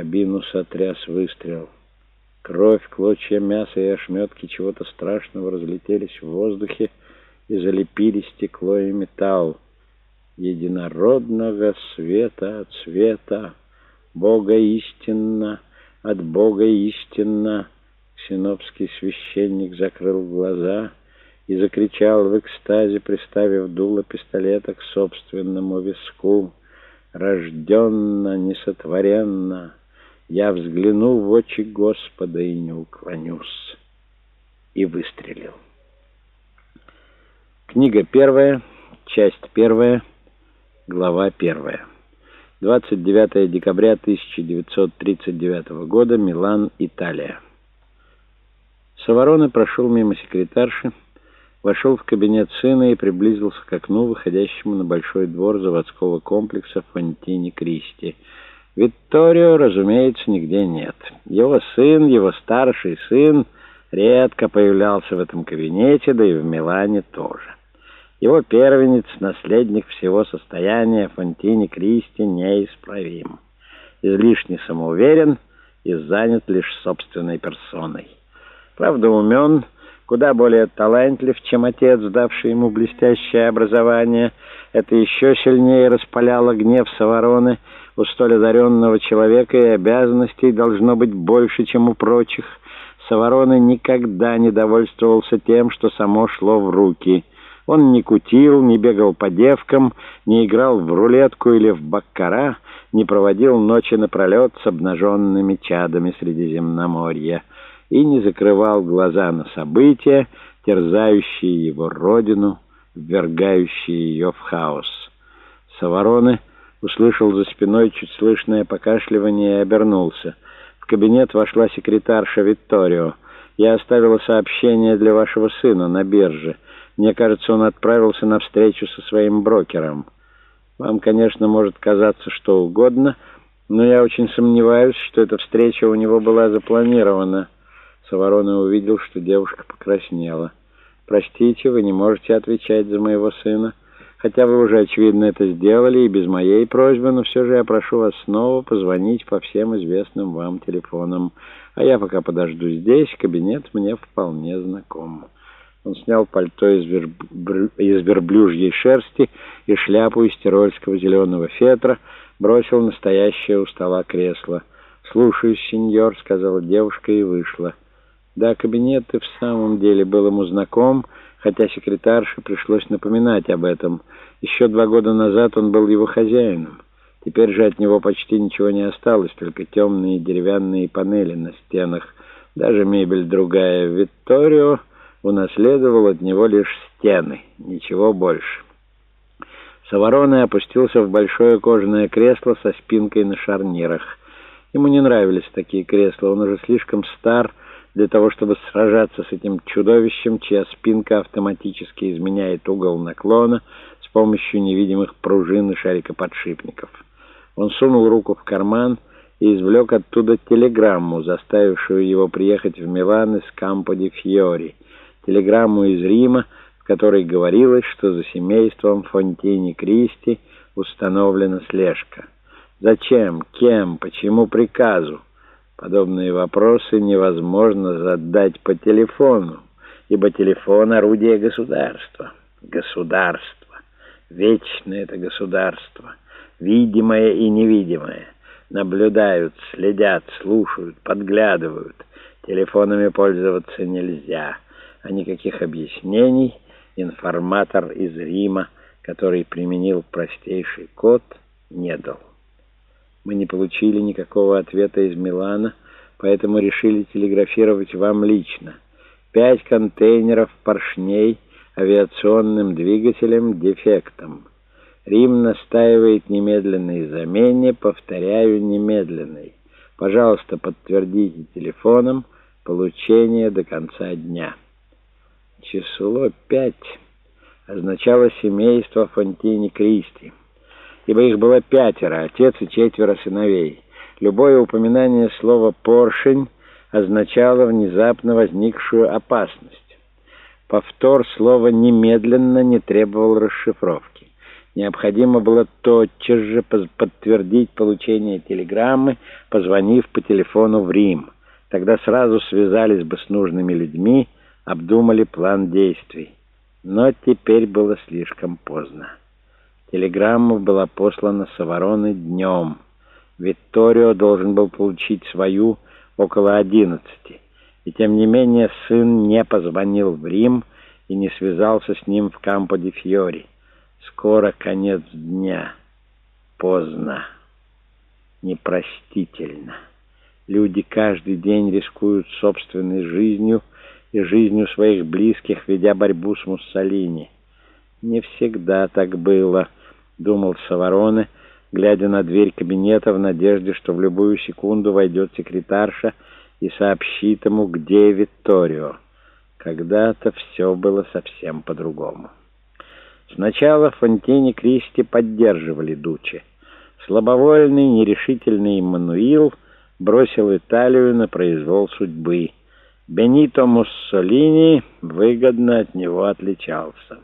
Кабину сотряс выстрел. Кровь, клочья мяса и ошметки чего-то страшного разлетелись в воздухе и залепили стекло и металл. Единородного света от света, Бога истинно, от Бога истинно. Синопский священник закрыл глаза и закричал в экстазе, приставив дуло пистолета к собственному виску. «Рожденно, несотворенно, я взгляну в очи Господа и не уклонюсь». И выстрелил. Книга первая, часть первая, глава первая. 29 декабря 1939 года, Милан, Италия. Саварона прошел мимо секретарши, вошел в кабинет сына и приблизился к окну, выходящему на большой двор заводского комплекса Фонтини Кристи. Витторио, разумеется, нигде нет. Его сын, его старший сын, редко появлялся в этом кабинете, да и в Милане тоже. Его первенец, наследник всего состояния Фонтини Кристи, неисправим. Излишне самоуверен и занят лишь собственной персоной. Правда, умен, куда более талантлив, чем отец, давший ему блестящее образование. Это еще сильнее распаляло гнев Савароны. У столь одаренного человека и обязанностей должно быть больше, чем у прочих. Саварона никогда не довольствовался тем, что само шло в руки — он не кутил, не бегал по девкам, не играл в рулетку или в баккара, не проводил ночи напролет с обнаженными чадами Средиземноморья и не закрывал глаза на события, терзающие его родину, ввергающие ее в хаос. Савароны услышал за спиной чуть слышное покашливание и обернулся. В кабинет вошла секретарша Витторио. «Я оставила сообщение для вашего сына на бирже». Мне кажется, он отправился на встречу со своим брокером. Вам, конечно, может казаться что угодно, но я очень сомневаюсь, что эта встреча у него была запланирована. Саварона увидел, что девушка покраснела. «Простите, вы не можете отвечать за моего сына. Хотя вы уже, очевидно, это сделали и без моей просьбы, но все же я прошу вас снова позвонить по всем известным вам телефонам. А я пока подожду здесь, кабинет мне вполне знаком». Он снял пальто из, верб... из верблюжьей шерсти и шляпу из тирольского зеленого фетра, бросил настоящее у стола кресло. «Слушаюсь, сеньор», — сказала девушка и вышла. Да, кабинет и в самом деле был ему знаком, хотя секретарше пришлось напоминать об этом. Еще два года назад он был его хозяином. Теперь же от него почти ничего не осталось, только темные деревянные панели на стенах. Даже мебель другая. Витторио унаследовал от него лишь стены, ничего больше. Саварона опустился в большое кожаное кресло со спинкой на шарнирах. Ему не нравились такие кресла, он уже слишком стар для того, чтобы сражаться с этим чудовищем, чья спинка автоматически изменяет угол наклона с помощью невидимых пружин и шарикоподшипников. Он сунул руку в карман и извлек оттуда телеграмму, заставившую его приехать в Милан из Кампо-де-Фьори — телеграмму из Рима, в которой говорилось, что за семейством Фонтини Кристи установлена слежка. Зачем, кем, почему приказу? Подобные вопросы невозможно задать по телефону, ибо телефон — орудие государства. Государство. Вечное это государство. Видимое и невидимое. Наблюдают, следят, слушают, подглядывают. Телефонами пользоваться нельзя а никаких объяснений информатор из Рима, который применил простейший код, не дал. Мы не получили никакого ответа из Милана, поэтому решили телеграфировать вам лично. Пять контейнеров поршней авиационным двигателем дефектом. Рим настаивает немедленной замене, повторяю, немедленной. Пожалуйста, подтвердите телефоном получение до конца дня. Число пять означало семейство Фонтини Кристи, ибо их было пятеро, отец и четверо сыновей. Любое упоминание слова «поршень» означало внезапно возникшую опасность. Повтор слова «немедленно» не требовал расшифровки. Необходимо было тотчас же подтвердить получение телеграммы, позвонив по телефону в Рим. Тогда сразу связались бы с нужными людьми, обдумали план действий. Но теперь было слишком поздно. Телеграмма была послана Савароны днем. Витторио должен был получить свою около одиннадцати. И тем не менее сын не позвонил в Рим и не связался с ним в Кампо-де-Фьори. Скоро конец дня. Поздно. Непростительно. Люди каждый день рискуют собственной жизнью и жизнью своих близких, ведя борьбу с Муссолини. Не всегда так было, думал Савароне, глядя на дверь кабинета в надежде, что в любую секунду войдет секретарша и сообщит ему, где Витторио. Когда-то все было совсем по-другому. Сначала Фонтини Кристи поддерживали Дучи. Слабовольный, нерешительный Мануил бросил Италию на произвол судьбы. Бенито Муссолини выгодно от него отличался.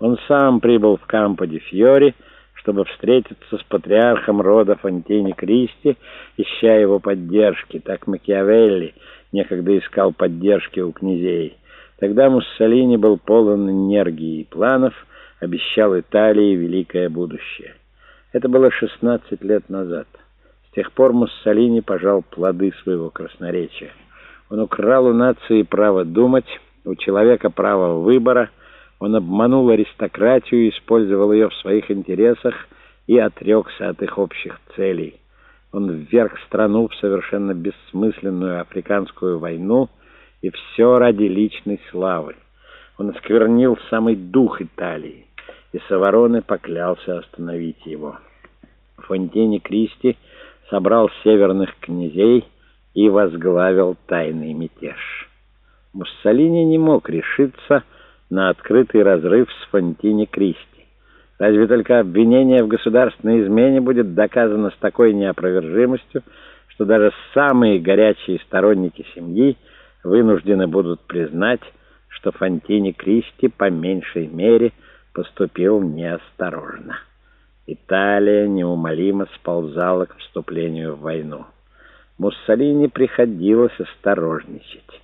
Он сам прибыл в Кампо-де-Фьори, чтобы встретиться с патриархом рода Фонтини Кристи, ища его поддержки. Так Макиавелли некогда искал поддержки у князей. Тогда Муссолини был полон энергии и планов — обещал Италии великое будущее. Это было 16 лет назад. С тех пор Муссолини пожал плоды своего красноречия. Он украл у нации право думать, у человека право выбора, он обманул аристократию, использовал ее в своих интересах и отрекся от их общих целей. Он вверг страну в совершенно бессмысленную африканскую войну, и все ради личной славы. Он осквернил самый дух Италии и Савароне поклялся остановить его. Фонтини Кристи собрал северных князей и возглавил тайный мятеж. Муссолини не мог решиться на открытый разрыв с Фонтини Кристи. Разве только обвинение в государственной измене будет доказано с такой неопровержимостью, что даже самые горячие сторонники семьи вынуждены будут признать, что Фонтини Кристи по меньшей мере – поступил неосторожно. Италия неумолимо сползала к вступлению в войну. Муссолини приходилось осторожничать.